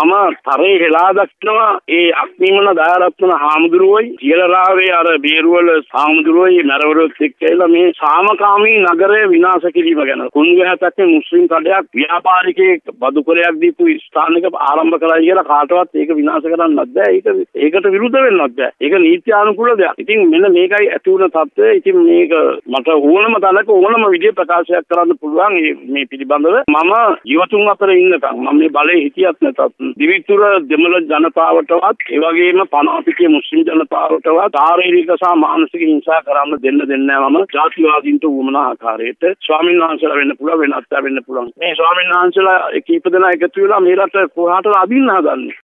මම තරේ හෙලා දක්නවා ඒ අක්නිමන දායරත්න හාමුදුරුවෝයි කියලරාවේ අර බේරුවල හාමුදුරුවෝයි මැරවරුත් එක්ක ඇවිල්ලා මේ සාමකාමී නගරය විනාශ කිරීම ගැන කුණුගහපැත්තේ මුස්ලිම් කඩයක් ව්‍යාපාරිකයෙක් බදුකොලයක් දීපු ස්ථානික ආරම්භ කරයි කියලා කාටවත් ඒක විනාශ කරන්නත් බෑ. ඒක ඒකට විරුද්ධ වෙන්නත් බෑ. ඒක නීත්‍යානුකූල දෙයක්. ඉතින් මෙන්න මේකයි ඇති වුණ තත්ත්වය. ඉතින් මේක මට ඕනම තැනක ඕනම විදිහේ ප්‍රකාශයක් කරන්න පුළුවන් මේ පිළිබඳව. මම ජීවතුන් අතර ඉන්නකම් මම මේ බලේ හිටියත් නැතත් දිවිතුර දෙමළ ජනතාවටවත් ඒ වගේම පනාපිටිය මුස්ලිම් ජනතාවටවත් ශාරීරික සහ මානසික හිංසා කරන්න දෙන්න දෙන්නේ නැහැ මම. ජාතිවාදීන්ට උවමනා ආකාරයට ස්වාමීන් වහන්සේලා වෙන්න පුළුවන් වෙනත් වෙන්න පුළුවන්. මේ ස්වාමීන් වහන්සේලා කීප දෙනා එකතු වෙලා මේ රට කොහාටද අදින්න හදන්නේ?